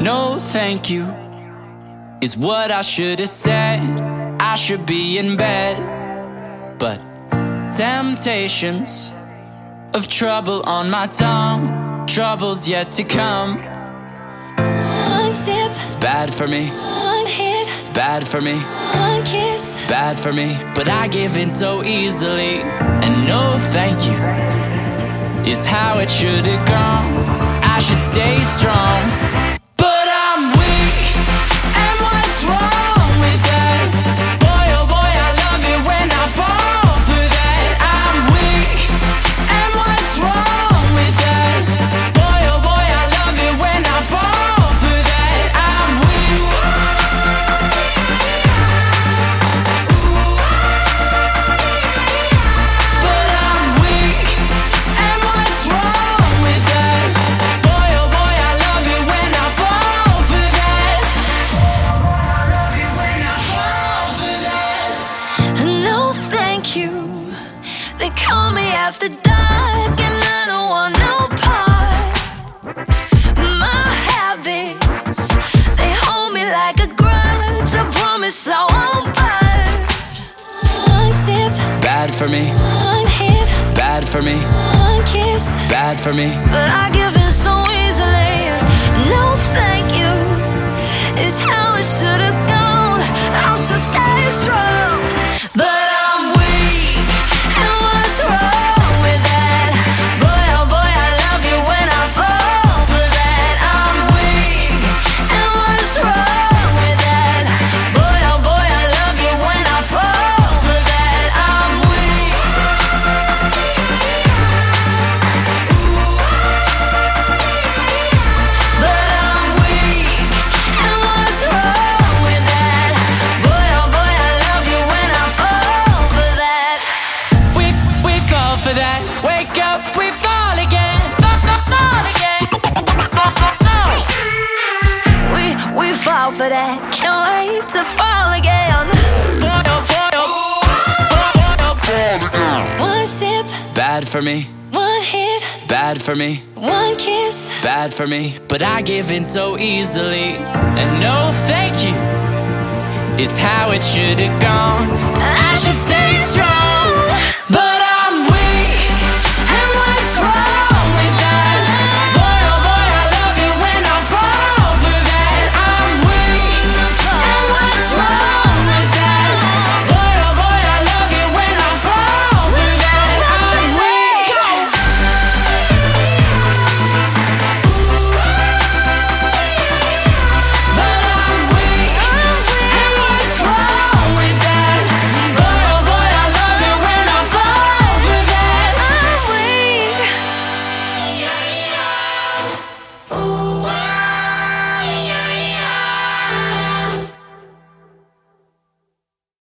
No, thank you is what I should have said. I should be in bed, but temptations of trouble on my tongue, troubles yet to come. One sip, Bad for me, one hit, bad for me, one kiss. bad for me. But I give in so easily, and no, thank you is how it should have gone. I should stay strong, for me, one hit, bad for me, one kiss. bad for me. But I give for that. Can't wait to fall again. One sip. Bad for me, one hit, bad for me, one kiss. bad for me. But I give in so easily, and no, thank you is how it should have gone. I should stay.